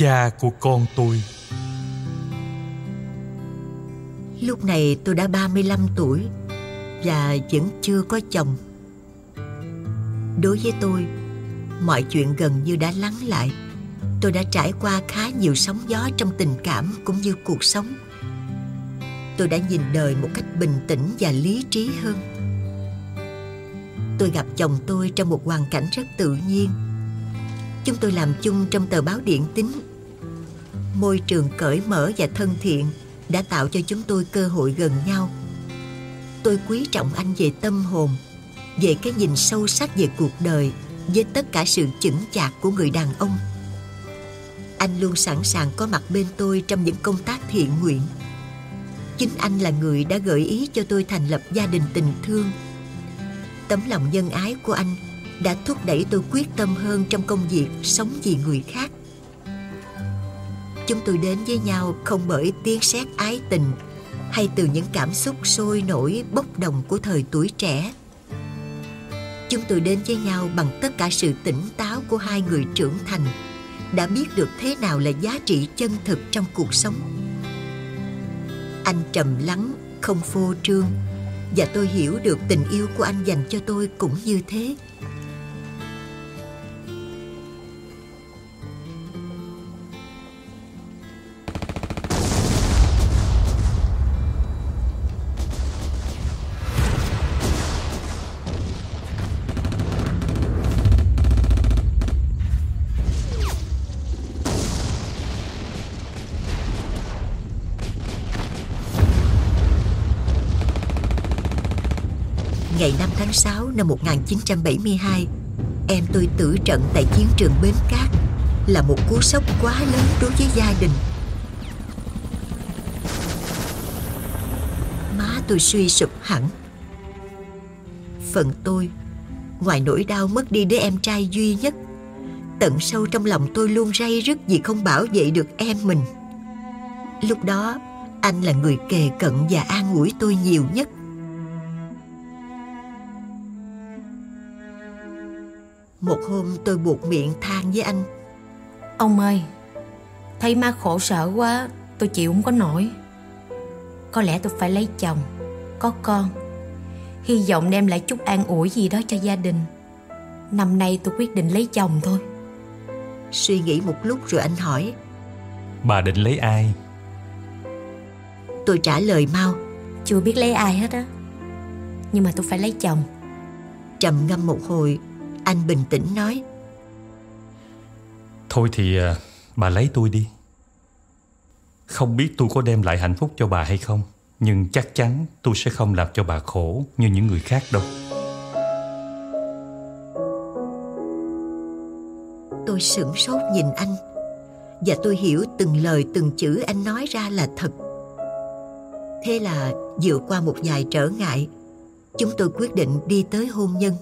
cha của con tôi. Lúc này tôi đã 35 tuổi và vẫn chưa có chồng. Đối với tôi, mọi chuyện gần như đã lắng lại. Tôi đã trải qua khá nhiều sóng gió trong tình cảm cũng như cuộc sống. Tôi đã nhìn đời một cách bình tĩnh và lý trí hơn. Tôi gặp chồng tôi trong một hoàn cảnh rất tự nhiên. Chúng tôi làm chung trong tờ báo điện tính Môi trường cởi mở và thân thiện đã tạo cho chúng tôi cơ hội gần nhau. Tôi quý trọng anh về tâm hồn, về cái nhìn sâu sắc về cuộc đời với tất cả sự chững chạc của người đàn ông. Anh luôn sẵn sàng có mặt bên tôi trong những công tác thiện nguyện. Chính anh là người đã gợi ý cho tôi thành lập gia đình tình thương. Tấm lòng nhân ái của anh đã thúc đẩy tôi quyết tâm hơn trong công việc sống vì người khác. Chúng tôi đến với nhau không bởi tiếng sét ái tình hay từ những cảm xúc sôi nổi bốc đồng của thời tuổi trẻ. Chúng tôi đến với nhau bằng tất cả sự tỉnh táo của hai người trưởng thành đã biết được thế nào là giá trị chân thực trong cuộc sống. Anh trầm lắng, không phô trương và tôi hiểu được tình yêu của anh dành cho tôi cũng như thế. Năm 1972, em tôi tử trận tại chiến trường Bến Cát là một cú sốc quá lớn đối với gia đình. Má tôi suy sụp hẳn. Phần tôi, ngoài nỗi đau mất đi đứa em trai duy nhất, tận sâu trong lòng tôi luôn ray rứt vì không bảo vệ được em mình. Lúc đó, anh là người kề cận và an ủi tôi nhiều nhất. Một hôm tôi buộc miệng than với anh. Ông ơi Thấy má khổ sở quá Tôi chịu không có nổi. Có lẽ tôi phải lấy chồng Có con. Hy vọng đem lại chút an ủi gì đó cho gia đình. Năm nay tôi quyết định lấy chồng thôi. Suy nghĩ một lúc rồi anh hỏi. Bà định lấy ai? Tôi trả lời mau. Chưa biết lấy ai hết á. Nhưng mà tôi phải lấy chồng. Trầm ngâm một hồi anh bình tĩnh nói. Thôi thì à, bà lấy tôi đi. Không biết tôi có đem lại hạnh phúc cho bà hay không Nhưng chắc chắn tôi sẽ không làm cho bà khổ như những người khác đâu. Tôi sửng sốt nhìn anh Và tôi hiểu từng lời từng chữ anh nói ra là thật. Thế là vượt qua một vài trở ngại Chúng tôi quyết định đi tới hôn nhân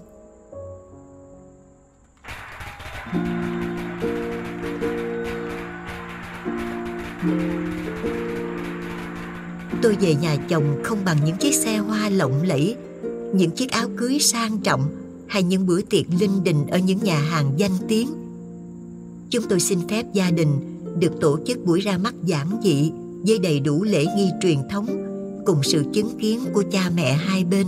Tôi về nhà chồng không bằng những chiếc xe hoa lộng lẫy, những chiếc áo cưới sang trọng hay những bữa tiệc linh đình ở những nhà hàng danh tiếng. Chúng tôi xin phép gia đình được tổ chức buổi ra mắt giản dị với đầy đủ lễ nghi truyền thống cùng sự chứng kiến của cha mẹ hai bên.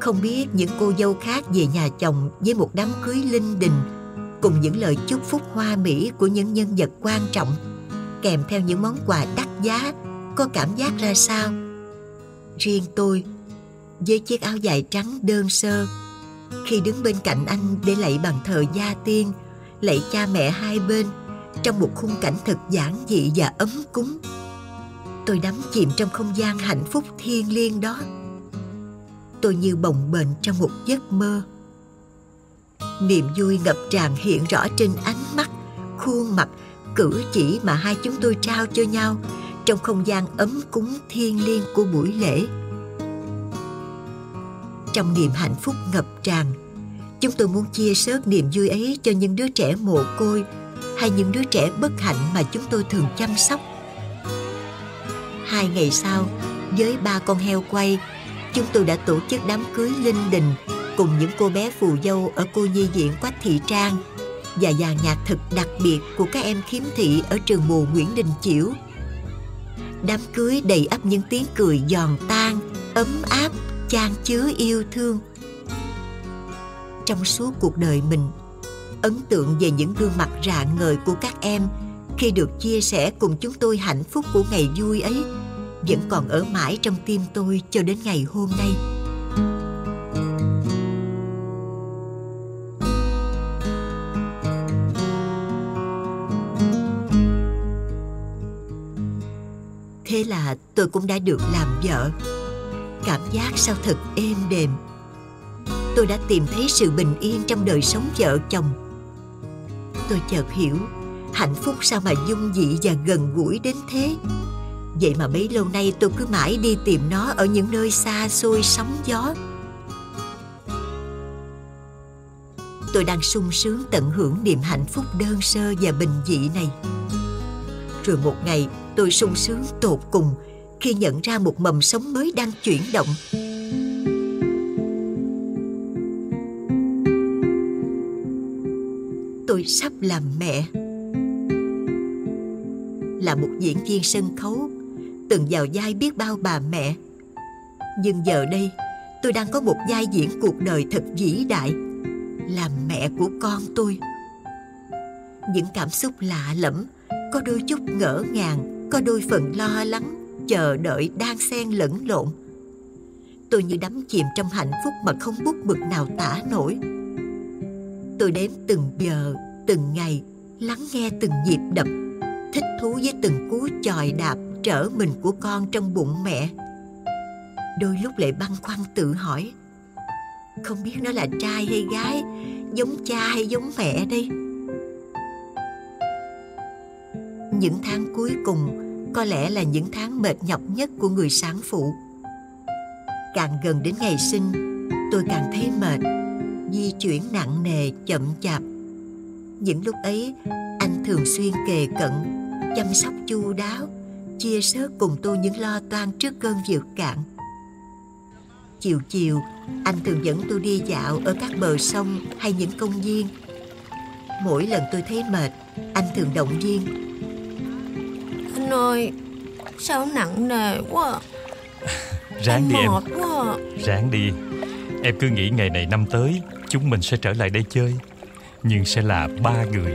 Không biết những cô dâu khác về nhà chồng với một đám cưới linh đình cùng những lời chúc phúc hoa mỹ của những nhân vật quan trọng, kèm theo những món quà đắt giá, có cảm giác ra sao? Riêng tôi, với chiếc áo dài trắng đơn sơ, khi đứng bên cạnh anh để lạy bàn thờ gia tiên, lạy cha mẹ hai bên, trong một khung cảnh thật giản dị và ấm cúng, tôi đắm chìm trong không gian hạnh phúc thiêng liêng đó. Tôi như bồng bềnh trong một giấc mơ niềm vui ngập tràn hiện rõ trên ánh mắt, khuôn mặt, cử chỉ mà hai chúng tôi trao cho nhau trong không gian ấm cúng thiêng liêng của buổi lễ. Trong niềm hạnh phúc ngập tràn, chúng tôi muốn chia sớt niềm vui ấy cho những đứa trẻ mồ côi hay những đứa trẻ bất hạnh mà chúng tôi thường chăm sóc. Hai ngày sau, với ba con heo quay, chúng tôi đã tổ chức đám cưới linh đình cùng những cô bé phù dâu ở cô nhi viện Quách Thị Trang và dàn nhạc thực đặc biệt của các em khiếm thị ở trường mù Nguyễn Đình Chiểu. Đám cưới đầy ắp những tiếng cười giòn tan, ấm áp, chan chứa yêu thương. Trong suốt cuộc đời mình, ấn tượng về những gương mặt rạng ngời của các em khi được chia sẻ cùng chúng tôi hạnh phúc của ngày vui ấy vẫn còn ở mãi trong tim tôi cho đến ngày hôm nay. Tôi cũng đã được làm vợ. Cảm giác sao thật êm đềm. Tôi đã tìm thấy sự bình yên trong đời sống vợ chồng. Tôi chợt hiểu hạnh phúc sao mà dung dị và gần gũi đến thế. Vậy mà bấy lâu nay tôi cứ mãi đi tìm nó ở những nơi xa xôi sóng gió. Tôi đang sung sướng tận hưởng niềm hạnh phúc đơn sơ và bình dị này. Rồi một ngày, tôi sung sướng tột cùng khi nhận ra một mầm sống mới đang chuyển động. Tôi sắp làm mẹ. Là một diễn viên sân khấu, từng vào vai biết bao bà mẹ. Nhưng giờ đây, tôi đang có một vai diễn cuộc đời thật vĩ đại, làm mẹ của con tôi. Những cảm xúc lạ lẫm, có đôi chút ngỡ ngàng, có đôi phần lo lắng, chờ đợi đang xen lẫn lộn. Tôi như đắm chìm trong hạnh phúc mà không bút mực nào tả nổi. Tôi đếm từng giờ, từng ngày, lắng nghe từng nhịp đập, thích thú với từng cú chòi đạp trở mình của con trong bụng mẹ. Đôi lúc lại băn khoăn tự hỏi, không biết nó là trai hay gái, giống cha hay giống mẹ đây. những tháng cuối cùng có lẽ là những tháng mệt nhọc nhất của người sáng phụ. Càng gần đến ngày sinh, tôi càng thấy mệt, di chuyển nặng nề, chậm chạp. Những lúc ấy, anh thường xuyên kề cận, chăm sóc chu đáo, chia sớt cùng tôi những lo toan trước cơn vượt cạn. Chiều chiều, anh thường dẫn tôi đi dạo ở các bờ sông hay những công viên. Mỗi lần tôi thấy mệt, anh thường động viên. Anh ơi Sao nặng nề quá à? Ráng đi em quá à. Ráng đi Em cứ nghĩ ngày này năm tới Chúng mình sẽ trở lại đây chơi Nhưng sẽ là ba người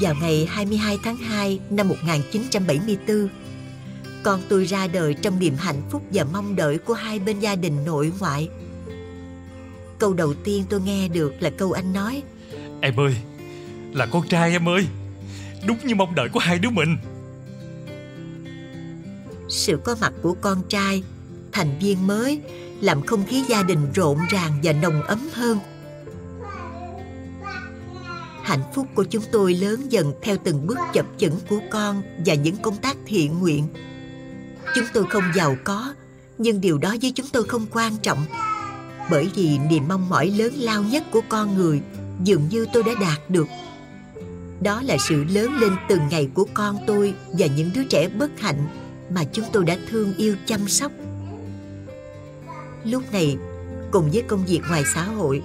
Vào ngày 22 tháng 2 năm 1974, con tôi ra đời trong niềm hạnh phúc và mong đợi của hai bên gia đình nội ngoại. Câu đầu tiên tôi nghe được là câu anh nói Em ơi Là con trai em ơi Đúng như mong đợi của hai đứa mình sự có mặt của con trai, thành viên mới làm không khí gia đình rộn ràng và nồng ấm hơn. Hạnh phúc của chúng tôi lớn dần theo từng bước chập chững của con và những công tác thiện nguyện. Chúng tôi không giàu có, nhưng điều đó với chúng tôi không quan trọng. Bởi vì niềm mong mỏi lớn lao nhất của con người dường như tôi đã đạt được. Đó là sự lớn lên từng ngày của con tôi và những đứa trẻ bất hạnh mà chúng tôi đã thương yêu chăm sóc. Lúc này, cùng với công việc ngoài xã hội,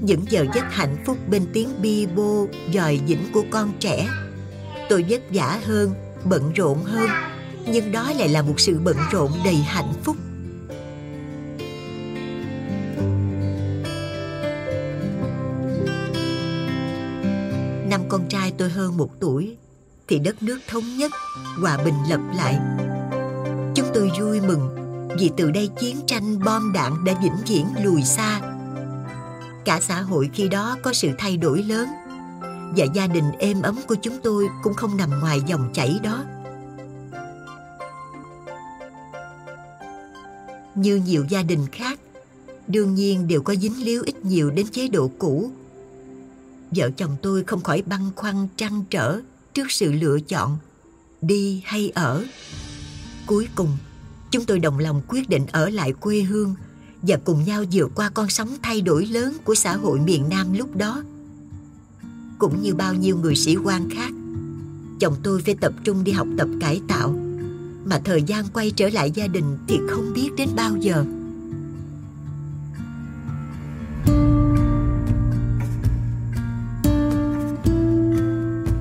những giờ giấc hạnh phúc bên tiếng bi bô, dòi dĩnh của con trẻ, tôi vất vả hơn, bận rộn hơn, nhưng đó lại là một sự bận rộn đầy hạnh phúc. Năm con trai tôi hơn một tuổi thì đất nước thống nhất, hòa bình lập lại. Chúng tôi vui mừng vì từ đây chiến tranh bom đạn đã vĩnh viễn lùi xa. Cả xã hội khi đó có sự thay đổi lớn và gia đình êm ấm của chúng tôi cũng không nằm ngoài dòng chảy đó. Như nhiều gia đình khác, đương nhiên đều có dính líu ít nhiều đến chế độ cũ. Vợ chồng tôi không khỏi băn khoăn trăn trở trước sự lựa chọn đi hay ở. Cuối cùng, chúng tôi đồng lòng quyết định ở lại quê hương và cùng nhau vượt qua con sóng thay đổi lớn của xã hội miền Nam lúc đó. Cũng như bao nhiêu người sĩ quan khác, Chồng tôi phải tập trung đi học tập cải tạo mà thời gian quay trở lại gia đình Thì không biết đến bao giờ.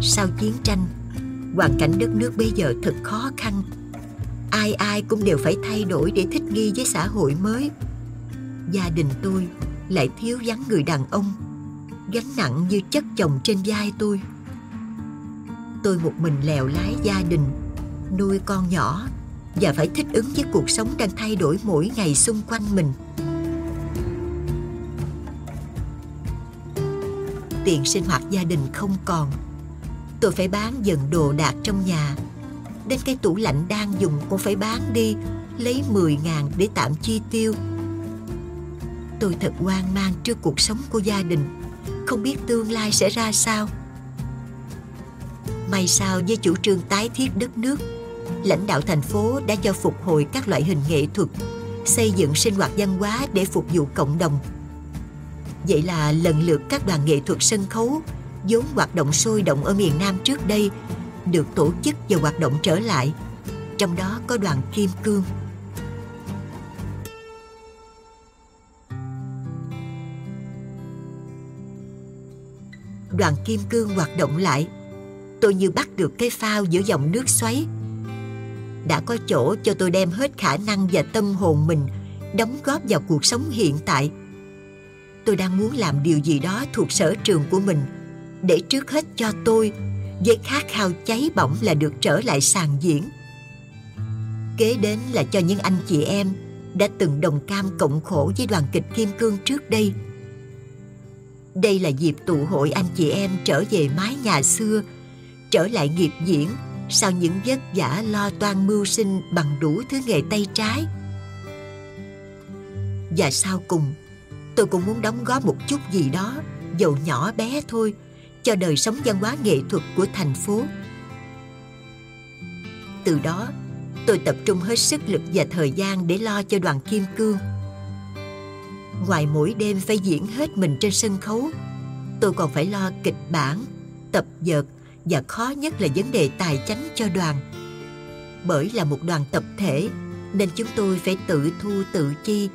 Sau chiến tranh, Hoàn cảnh đất nước bây giờ thật khó khăn. Ai ai cũng đều phải thay đổi để thích nghi với xã hội mới. Gia đình tôi lại thiếu vắng người đàn ông, Gánh nặng như chất chồng trên vai tôi. Tôi một mình lèo lái gia đình Nuôi con nhỏ Và phải thích ứng với cuộc sống đang thay đổi mỗi ngày xung quanh mình. Tiền sinh hoạt gia đình không còn. Tôi phải bán dần đồ đạc trong nhà. Đến cái tủ lạnh đang dùng, cũng phải bán đi, Lấy 10 ngàn để tạm chi tiêu. Tôi thật hoang mang trước cuộc sống của gia đình. Không biết tương lai sẽ ra sao. May sao với chủ trương tái thiết đất nước Lãnh đạo thành phố đã cho phục hồi các loại hình nghệ thuật, Xây dựng sinh hoạt văn hóa để phục vụ cộng đồng Vậy là lần lượt các đoàn nghệ thuật sân khấu vốn hoạt động sôi động ở miền Nam trước đây được tổ chức và hoạt động trở lại. Trong đó có đoàn Kim Cương. Đoàn Kim Cương hoạt động lại. Tôi như bắt được cái phao giữa dòng nước xoáy. Đã có chỗ cho tôi đem hết khả năng và tâm hồn mình đóng góp vào cuộc sống hiện tại. Tôi đang muốn làm điều gì đó thuộc sở trường của mình – để trước hết cho tôi với khát khao cháy bỏng là được trở lại sàn diễn kế đến là cho những anh chị em đã từng đồng cam cộng khổ với đoàn kịch kim cương trước đây đây là dịp tụ hội anh chị em trở về mái nhà xưa, trở lại nghiệp diễn sau những vất vả lo toan mưu sinh bằng đủ thứ nghề tay trái và sau cùng tôi cũng muốn đóng góp một chút gì đó dầu nhỏ bé thôi cho đời sống văn hóa nghệ thuật của thành phố. Từ đó, tôi tập trung hết sức lực và thời gian để lo cho đoàn Kim Cương. Ngoài mỗi đêm phải diễn hết mình trên sân khấu, tôi còn phải lo kịch bản, tập dượt và khó nhất là vấn đề tài chánh cho đoàn. Bởi là một đoàn tập thể nên chúng tôi phải tự thu tự chi,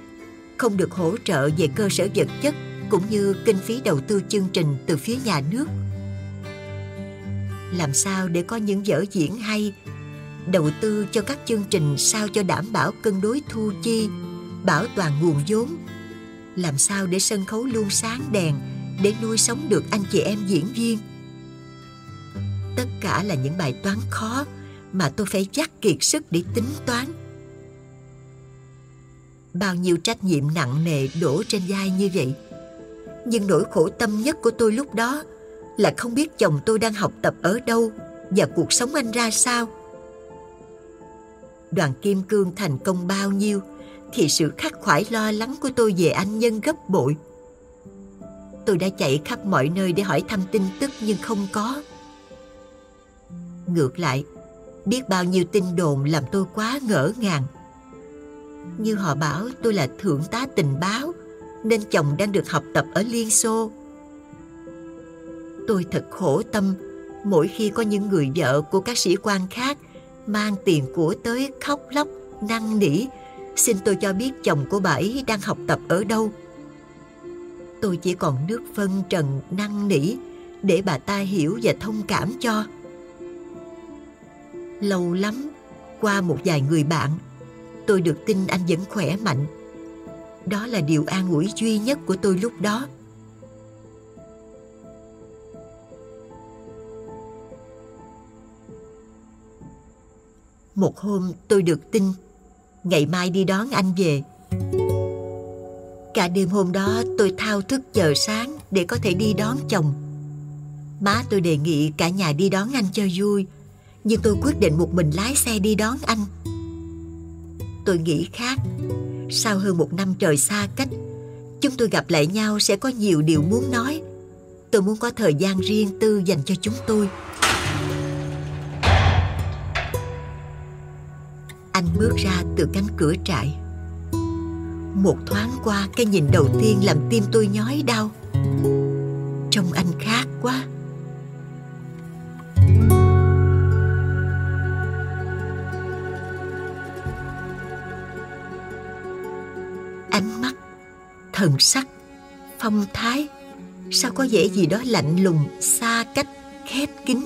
không được hỗ trợ về cơ sở vật chất cũng như kinh phí đầu tư chương trình từ phía nhà nước. Làm sao để có những vở diễn hay, đầu tư cho các chương trình sao cho đảm bảo cân đối thu chi, bảo toàn nguồn vốn. Làm sao để sân khấu luôn sáng đèn để nuôi sống được anh chị em diễn viên. Tất cả là những bài toán khó mà tôi phải dắt kiệt sức để tính toán bao nhiêu trách nhiệm nặng nề đổ trên vai như vậy nhưng nỗi khổ tâm nhất của tôi lúc đó là không biết chồng tôi đang học tập ở đâu và cuộc sống anh ra sao. Đoàn Kim Cương thành công bao nhiêu thì sự khắc khoải lo lắng của tôi về anh nhân gấp bội. Tôi đã chạy khắp mọi nơi để hỏi thăm tin tức nhưng không có. Ngược lại, biết bao nhiêu tin đồn làm tôi quá ngỡ ngàng. Như họ bảo tôi là thượng tá tình báo nên chồng đang được học tập ở Liên Xô. Tôi thật khổ tâm mỗi khi có những người vợ của các sĩ quan khác mang tiền của tới khóc lóc, năn nỉ, xin tôi cho biết chồng của bà ấy đang học tập ở đâu. Tôi chỉ còn nước phân trần năn nỉ để bà ta hiểu và thông cảm cho. Lâu lắm, qua một vài người bạn, tôi được tin anh vẫn khỏe mạnh. Đó là điều an ủi duy nhất của tôi lúc đó. Một hôm tôi được tin ngày mai đi đón anh về. Cả đêm hôm đó tôi thao thức chờ sáng để có thể đi đón chồng. Má tôi đề nghị cả nhà đi đón anh cho vui nhưng tôi quyết định một mình lái xe đi đón anh. Tôi nghĩ khác. Sau hơn một năm trời xa cách, chúng tôi gặp lại nhau sẽ có nhiều điều muốn nói. Tôi muốn có thời gian riêng tư dành cho chúng tôi. Anh bước ra từ cánh cửa trại. Một thoáng qua, cái nhìn đầu tiên làm tim tôi nhói đau. Trông anh khác quá. Ánh mắt, thần sắc, phong thái, sao có vẻ gì đó lạnh lùng, xa cách, khép kín?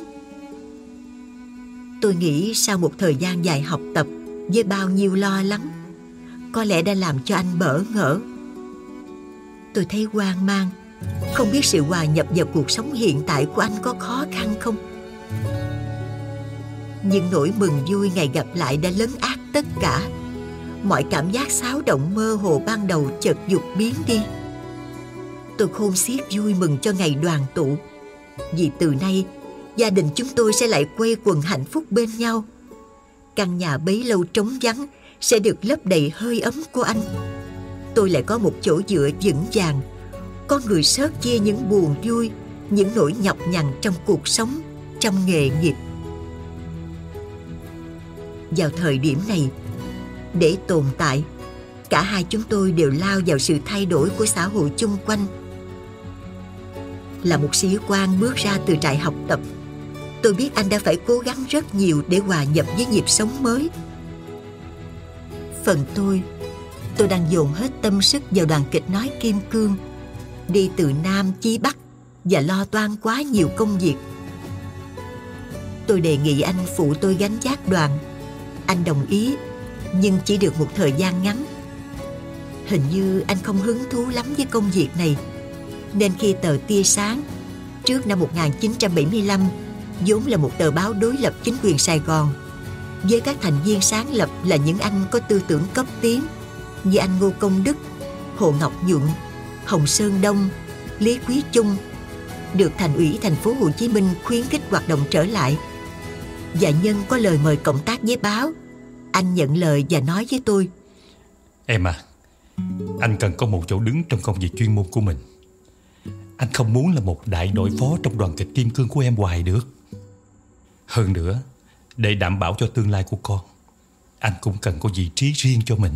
Tôi nghĩ sau một thời gian dài học tập với bao nhiêu lo lắng, có lẽ đã làm cho anh bỡ ngỡ. Tôi thấy hoang mang, không biết sự hòa nhập vào cuộc sống hiện tại của anh có khó khăn không? Nhưng nỗi mừng vui ngày gặp lại đã lấn át tất cả mọi cảm giác xáo động mơ hồ ban đầu chợt dục biến đi. Tôi khôn xiết vui mừng cho ngày đoàn tụ. Vì từ nay, gia đình chúng tôi sẽ lại quây quần hạnh phúc bên nhau. Căn nhà bấy lâu trống vắng sẽ được lấp đầy hơi ấm của anh. Tôi lại có một chỗ dựa vững vàng. Có người sớt chia những buồn vui, những nỗi nhọc nhằn trong cuộc sống, trong nghề nghiệp. Vào thời điểm này để tồn tại. Cả hai chúng tôi đều lao vào sự thay đổi của xã hội chung quanh. Là một sĩ quan bước ra từ trại học tập, tôi biết anh đã phải cố gắng rất nhiều để hòa nhập với nhịp sống mới. Phần tôi tôi đang dồn hết tâm sức vào đoàn kịch nói kim cương, đi từ nam chí bắc và lo toan quá nhiều công việc. Tôi đề nghị anh phụ tôi gánh vác đoàn. Anh đồng ý nhưng chỉ được một thời gian ngắn hình như anh không hứng thú lắm với công việc này nên khi tờ tia sáng trước năm 1975 vốn là một tờ báo đối lập chính quyền Sài Gòn với các thành viên sáng lập là những anh có tư tưởng cấp tiến như anh Ngô Công Đức, Hồ Ngọc Nhuận, Hồng Sơn Đông, Lý Quý Trung được thành ủy thành phố Hồ Chí Minh khuyến khích hoạt động trở lại. Và nhân có lời mời cộng tác với báo, anh nhận lời và nói với tôi. Em à, anh cần có một chỗ đứng trong công việc chuyên môn của mình. Anh không muốn là một đại đội phó trong đoàn kịch kim cương của em hoài được. Hơn nữa, để đảm bảo cho tương lai của con, anh cũng cần có vị trí riêng cho mình.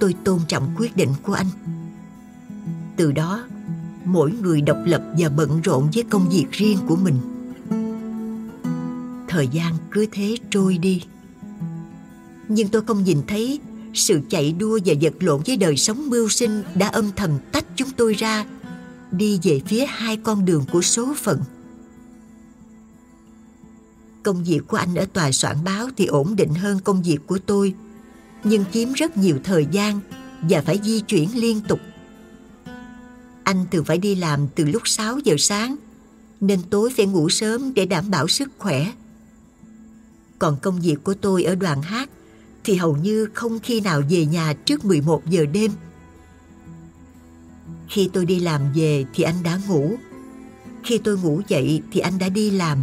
Tôi tôn trọng quyết định của anh. Từ đó, mỗi người độc lập và bận rộn với công việc riêng của mình. Thời gian cứ thế trôi đi. Nhưng tôi không nhìn thấy sự chạy đua và vật lộn với đời sống mưu sinh đã âm thầm tách chúng tôi ra, đi về phía hai con đường của số phận. Công việc của anh ở tòa soạn báo thì ổn định hơn công việc của tôi, nhưng chiếm rất nhiều thời gian và phải di chuyển liên tục. Anh thường phải đi làm từ lúc 6 giờ sáng, nên tối phải ngủ sớm để đảm bảo sức khỏe còn công việc của tôi ở đoàn hát thì hầu như không khi nào về nhà trước 11 giờ đêm. Khi tôi đi làm về thì anh đã ngủ. Khi tôi ngủ dậy thì anh đã đi làm.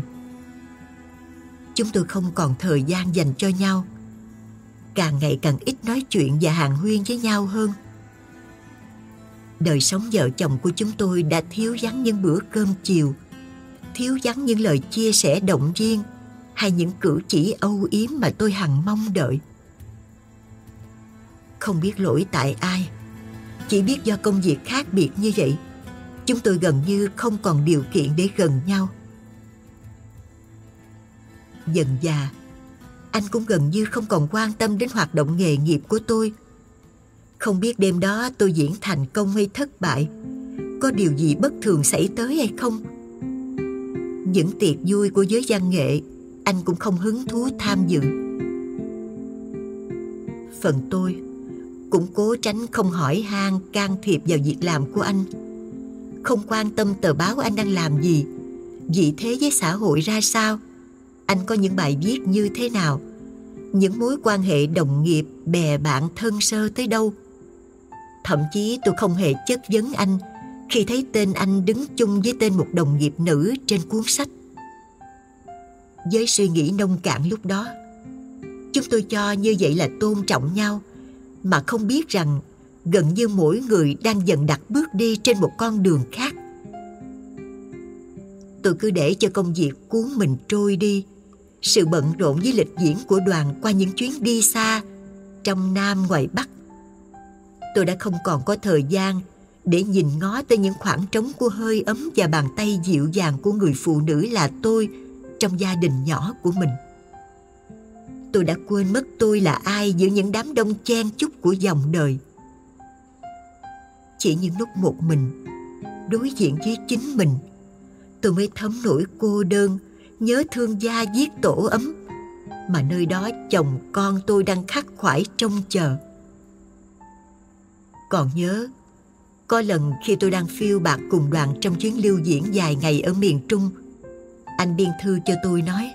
Chúng tôi không còn thời gian dành cho nhau. Càng ngày càng ít nói chuyện và hàng huyên với nhau hơn. Đời sống vợ chồng của chúng tôi đã thiếu vắng những bữa cơm chiều, thiếu vắng những lời chia sẻ động viên hay những cử chỉ âu yếm mà tôi hằng mong đợi. Không biết lỗi tại ai, Chỉ biết do công việc khác biệt như vậy, Chúng tôi gần như không còn điều kiện để gần nhau. Dần già Anh cũng gần như không còn quan tâm đến hoạt động nghề nghiệp của tôi. Không biết đêm đó tôi diễn thành công hay thất bại, Có điều gì bất thường xảy tới hay không? Những tiệc vui của giới văn nghệ anh cũng không hứng thú tham dự. Phần tôi cũng cố tránh không hỏi han can thiệp vào việc làm của anh. Không quan tâm tờ báo anh đang làm gì, vị thế với xã hội ra sao, anh có những bài viết như thế nào, những mối quan hệ đồng nghiệp, bè bạn, thân sơ tới đâu. Thậm chí tôi không hề chất vấn anh khi thấy tên anh đứng chung với tên một đồng nghiệp nữ trên cuốn sách với suy nghĩ nông cạn lúc đó. Chúng tôi cho như vậy là tôn trọng nhau, mà không biết rằng gần như mỗi người đang dần đặt bước đi trên một con đường khác. Tôi cứ để cho công việc cuốn mình trôi đi, sự bận rộn với lịch diễn của đoàn qua những chuyến đi xa trong nam ngoài bắc. Tôi đã không còn có thời gian để nhìn ngó tới những khoảng trống của hơi ấm và bàn tay dịu dàng của người phụ nữ là tôi trong gia đình nhỏ của mình. Tôi đã quên mất tôi là ai giữa những đám đông chen chúc của dòng đời. Chỉ những lúc một mình, đối diện với chính mình, tôi mới thấm nỗi cô đơn, nhớ thương gia giết tổ ấm, mà nơi đó chồng con tôi đang khắc khoải trông chờ. Còn nhớ, có lần khi tôi đang phiêu bạc cùng đoàn trong chuyến lưu diễn dài ngày ở miền Trung anh biên thư cho tôi nói.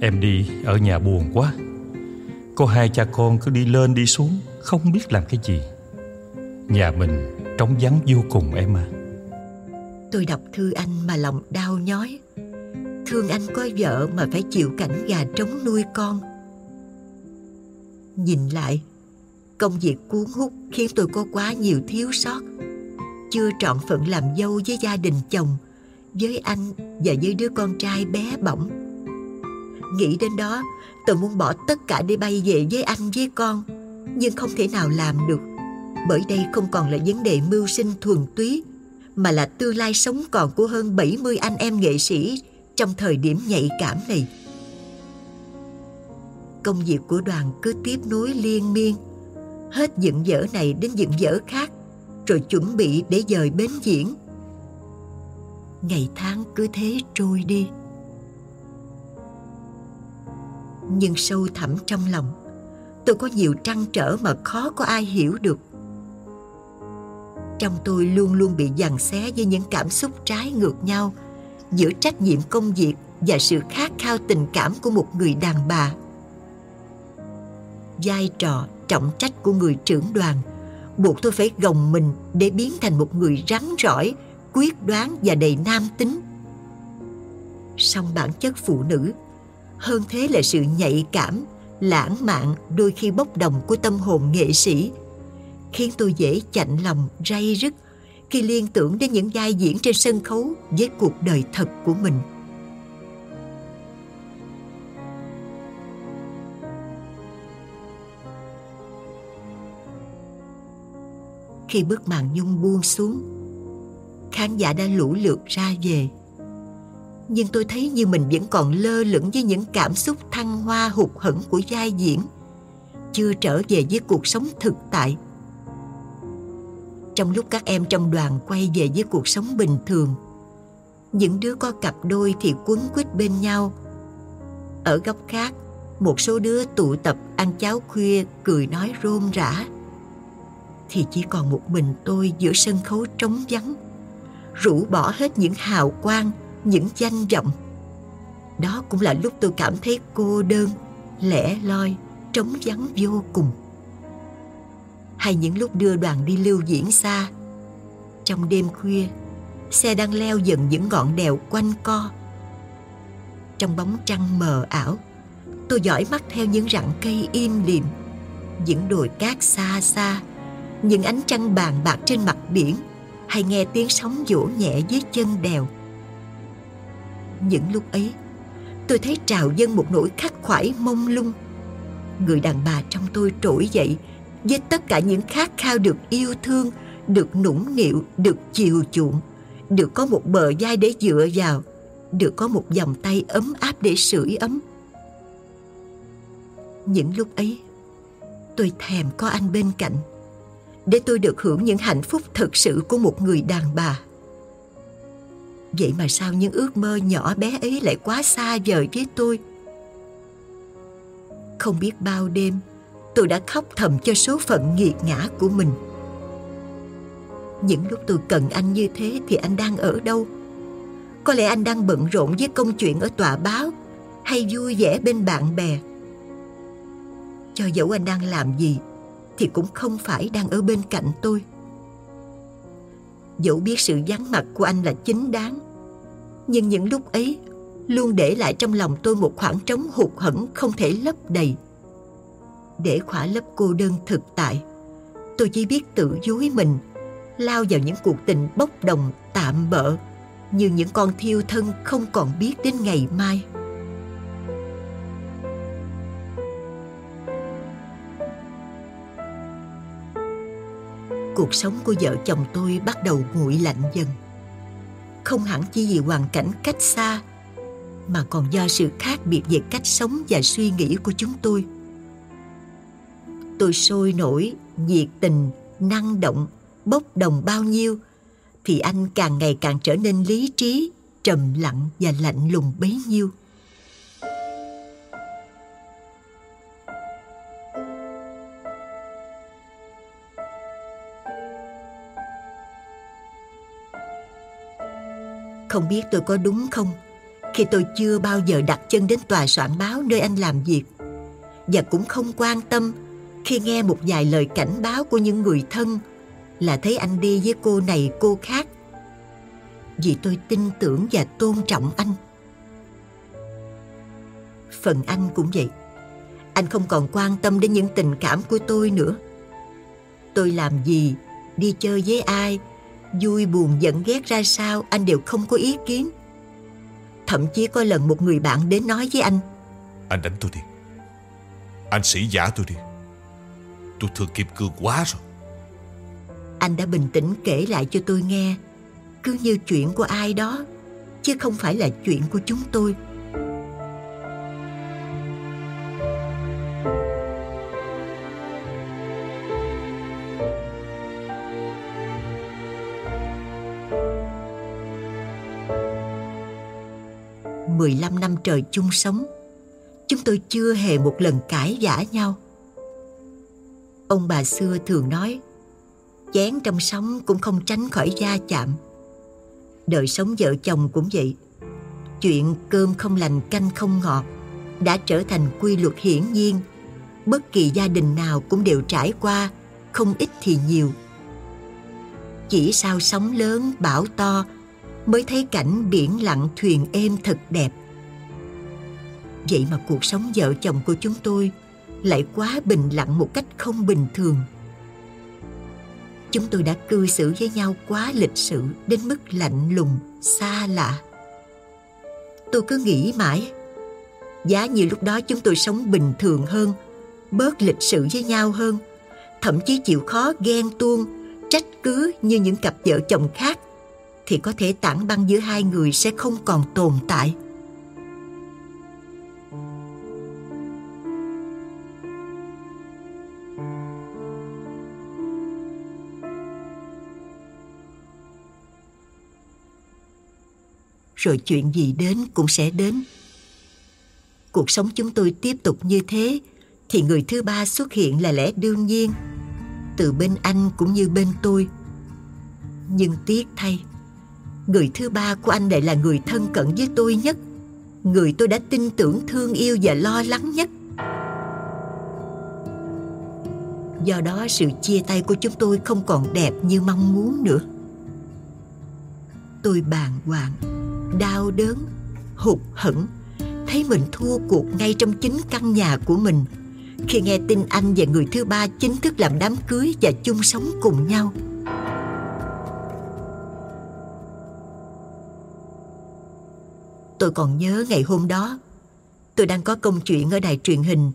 Em đi ở nhà buồn quá. Có hai cha con cứ đi lên đi xuống Không biết làm cái gì. Nhà mình trống vắng vô cùng em à. Tôi đọc thư anh mà lòng đau nhói. Thương anh có vợ mà phải chịu cảnh gà trống nuôi con. Nhìn lại Công việc cuốn hút khiến tôi có quá nhiều thiếu sót. Chưa trọn phận làm dâu với gia đình chồng với anh và với đứa con trai bé bỏng. Nghĩ đến đó, tôi muốn bỏ tất cả để bay về với anh với con, Nhưng không thể nào làm được. Bởi đây không còn là vấn đề mưu sinh thuần túy, Mà là tương lai sống còn của hơn 70 anh em nghệ sĩ Trong thời điểm nhạy cảm này. Công việc của đoàn cứ tiếp nối liên miên. Hết dựng dở này đến dựng dở khác, rồi chuẩn bị để dời bến diễn ngày tháng cứ thế trôi đi. Nhưng sâu thẳm trong lòng, tôi có nhiều trăn trở mà khó có ai hiểu được. Trong tôi luôn luôn bị giằng xé với những cảm xúc trái ngược nhau giữa trách nhiệm công việc và sự khát khao tình cảm của một người đàn bà. Vai trò, trọng trách của người trưởng đoàn buộc tôi phải gồng mình để biến thành một người rắn rỏi quyết đoán và đầy nam tính. Song bản chất phụ nữ, hơn thế là sự nhạy cảm, lãng mạn đôi khi bốc đồng của tâm hồn nghệ sĩ, khiến tôi dễ chạnh lòng, ray rứt khi liên tưởng đến những vai diễn trên sân khấu với cuộc đời thật của mình. Khi bức màn nhung buông xuống khán giả đã lũ lượt ra về. Nhưng tôi thấy như mình vẫn còn lơ lửng với những cảm xúc thăng hoa hụt hẫng của giai diễn, chưa trở về với cuộc sống thực tại. Trong lúc các em trong đoàn quay về với cuộc sống bình thường, những đứa có cặp đôi thì quấn quýt bên nhau. Ở góc khác, một số đứa tụ tập ăn cháo khuya, cười nói rôm rã. Thì chỉ còn một mình tôi giữa sân khấu trống vắng rũ bỏ hết những hào quang, những danh vọng. Đó cũng là lúc tôi cảm thấy cô đơn, lẻ loi, trống vắng vô cùng. Hay những lúc đưa đoàn đi lưu diễn xa, trong đêm khuya, xe đang leo dần những ngọn đèo quanh co. Trong bóng trăng mờ ảo, tôi dõi mắt theo những rặng cây im lìm, những đồi cát xa xa, những ánh trăng bàn bạc trên mặt biển hay nghe tiếng sóng vỗ nhẹ dưới chân đèo. Những lúc ấy, tôi thấy trào dâng một nỗi khắc khoải mông lung. Người đàn bà trong tôi trỗi dậy, với tất cả những khát khao được yêu thương, được nũng nịu, được chiều chuộng, được có một bờ vai để dựa vào, được có một vòng tay ấm áp để sưởi ấm. Những lúc ấy, tôi thèm có anh bên cạnh để tôi được hưởng những hạnh phúc thực sự của một người đàn bà. Vậy mà sao những ước mơ nhỏ bé ấy lại quá xa vời với tôi? Không biết bao đêm, tôi đã khóc thầm cho số phận nghiệt ngã của mình. Những lúc tôi cần anh như thế thì anh đang ở đâu? Có lẽ anh đang bận rộn với công chuyện ở tòa báo hay vui vẻ bên bạn bè. Cho dẫu anh đang làm gì thì cũng không phải đang ở bên cạnh tôi. Dẫu biết sự vắng mặt của anh là chính đáng, nhưng những lúc ấy luôn để lại trong lòng tôi một khoảng trống hụt hẫng không thể lấp đầy. Để khỏa lấp cô đơn thực tại, tôi chỉ biết tự dối mình, lao vào những cuộc tình bốc đồng tạm bợ như những con thiêu thân không còn biết đến ngày mai. Cuộc sống của vợ chồng tôi bắt đầu nguội lạnh dần. Không hẳn chỉ vì hoàn cảnh cách xa, mà còn do sự khác biệt về cách sống và suy nghĩ của chúng tôi. Tôi sôi nổi, nhiệt tình, năng động, bốc đồng bao nhiêu, thì anh càng ngày càng trở nên lý trí, trầm lặng và lạnh lùng bấy nhiêu. Không biết tôi có đúng không? Khi tôi chưa bao giờ đặt chân đến tòa soạn báo nơi anh làm việc, và cũng không quan tâm khi nghe một vài lời cảnh báo của những người thân, là thấy anh đi với cô này, cô khác. Vì tôi tin tưởng và tôn trọng anh. Phần anh cũng vậy. Anh không còn quan tâm đến những tình cảm của tôi nữa. Tôi làm gì, đi chơi với ai vui buồn giận ghét ra sao anh đều không có ý kiến. Thậm chí có lần một người bạn đến nói với anh anh đánh tôi đi. Anh sĩ giả tôi đi. Tôi thương kim cương quá rồi. Anh đã bình tĩnh kể lại cho tôi nghe. Cứ như chuyện của ai đó chứ không phải là chuyện của chúng tôi mười lăm năm trời chung sống, chúng tôi chưa hề một lần cãi vã nhau. Ông bà xưa thường nói, chén trong sóng cũng không tránh khỏi da chạm. Đời sống vợ chồng cũng vậy. Chuyện cơm không lành canh không ngọt đã trở thành quy luật hiển nhiên. Bất kỳ gia đình nào cũng đều trải qua, không ít thì nhiều. Chỉ sao sóng lớn, bão to mới thấy cảnh biển lặng thuyền êm thật đẹp. Vậy mà cuộc sống vợ chồng của chúng tôi lại quá bình lặng một cách không bình thường. Chúng tôi đã cư xử với nhau quá lịch sự đến mức lạnh lùng, xa lạ. Tôi cứ nghĩ mãi, giá như lúc đó chúng tôi sống bình thường hơn, bớt lịch sự với nhau hơn, thậm chí chịu khó ghen tuông, trách cứ như những cặp vợ chồng khác thì có thể tảng băng giữa hai người sẽ không còn tồn tại. Rồi chuyện gì đến cũng sẽ đến. Cuộc sống chúng tôi tiếp tục như thế, thì người thứ ba xuất hiện là lẽ đương nhiên, từ bên anh cũng như bên tôi. Nhưng tiếc thay người thứ ba của anh lại là người thân cận với tôi nhất. Người tôi đã tin tưởng, thương yêu và lo lắng nhất. Do đó, sự chia tay của chúng tôi không còn đẹp như mong muốn nữa. Tôi bàng hoàng, đau đớn, hụt hẫng, thấy mình thua cuộc ngay trong chính căn nhà của mình. Khi nghe tin anh và người thứ ba chính thức làm đám cưới và chung sống cùng nhau tôi còn nhớ ngày hôm đó tôi đang có công chuyện ở đài truyền hình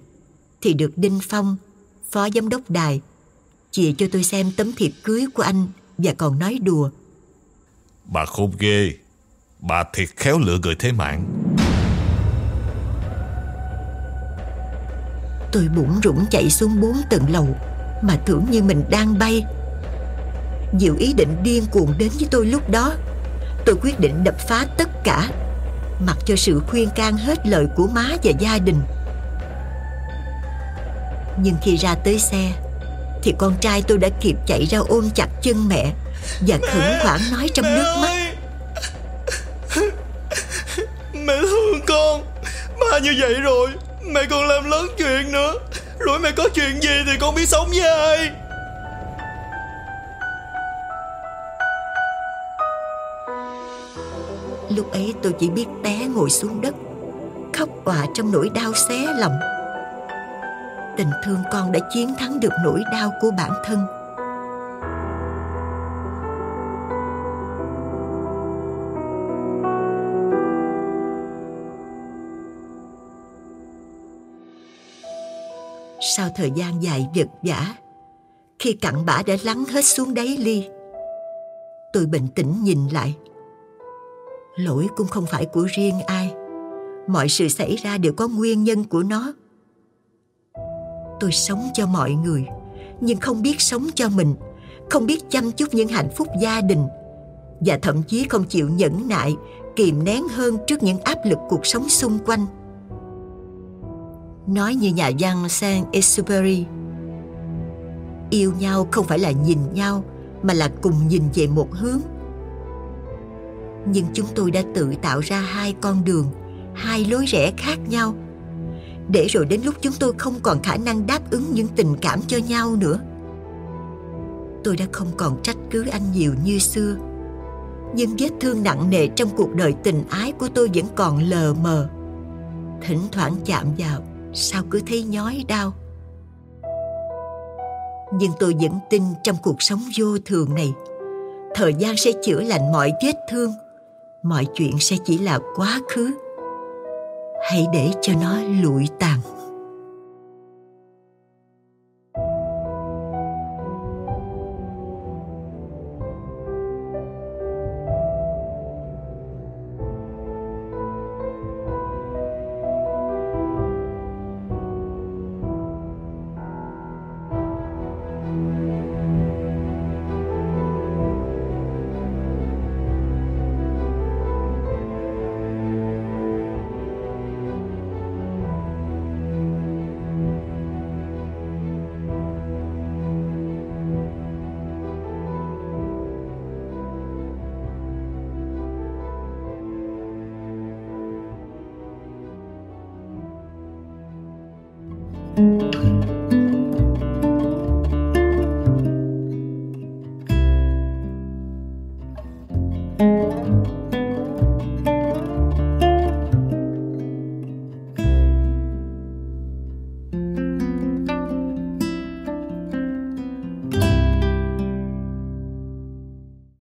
thì được đinh phong phó giám đốc đài chia cho tôi xem tấm thiệp cưới của anh và còn nói đùa. Bà khôn ghê Bà thiệt khéo lựa người thế mạng. Tôi bụng rủng chạy xuống bốn tầng lầu Mà tưởng như mình đang bay. Nhiều ý định điên cuồng đến với tôi lúc đó Tôi quyết định đập phá tất cả Mặc cho sự khuyên can hết lời của má và gia đình. Nhưng khi ra tới xe Thì con trai tôi đã kịp chạy ra ôm chặt chân mẹ Và khẩn khoản nói trong nước mắt. Mẹ thương con. Ba như vậy rồi Mẹ còn làm lớn chuyện nữa. Rồi mẹ có chuyện gì thì con biết sống với ai Lúc ấy tôi chỉ biết té ngồi xuống đất, Khóc òa trong nỗi đau xé lòng. Tình thương con đã chiến thắng được nỗi đau của bản thân. Sau thời gian dài vật vả, khi cặn bã đã lắng hết xuống đáy ly, tôi bình tĩnh nhìn lại lỗi cũng không phải của riêng ai. Mọi sự xảy ra đều có nguyên nhân của nó. Tôi sống cho mọi người, nhưng không biết sống cho mình, không biết chăm chút những hạnh phúc gia đình, và thậm chí không chịu nhẫn nại, kìm nén hơn trước những áp lực cuộc sống xung quanh. Nói như nhà văn saint exupéry, yêu nhau không phải là nhìn nhau, mà là cùng nhìn về một hướng nhưng chúng tôi đã tự tạo ra hai con đường, hai lối rẽ khác nhau. Để rồi đến lúc chúng tôi không còn khả năng đáp ứng những tình cảm cho nhau nữa. Tôi đã không còn trách cứ anh nhiều như xưa. Nhưng vết thương nặng nề trong cuộc đời tình ái của tôi vẫn còn lờ mờ. Thỉnh thoảng chạm vào, sao cứ thấy nhói đau. Nhưng tôi vẫn tin trong cuộc sống vô thường này. Thời gian sẽ chữa lành mọi vết thương mọi chuyện sẽ chỉ là quá khứ. Hãy để cho nó lụi tàn.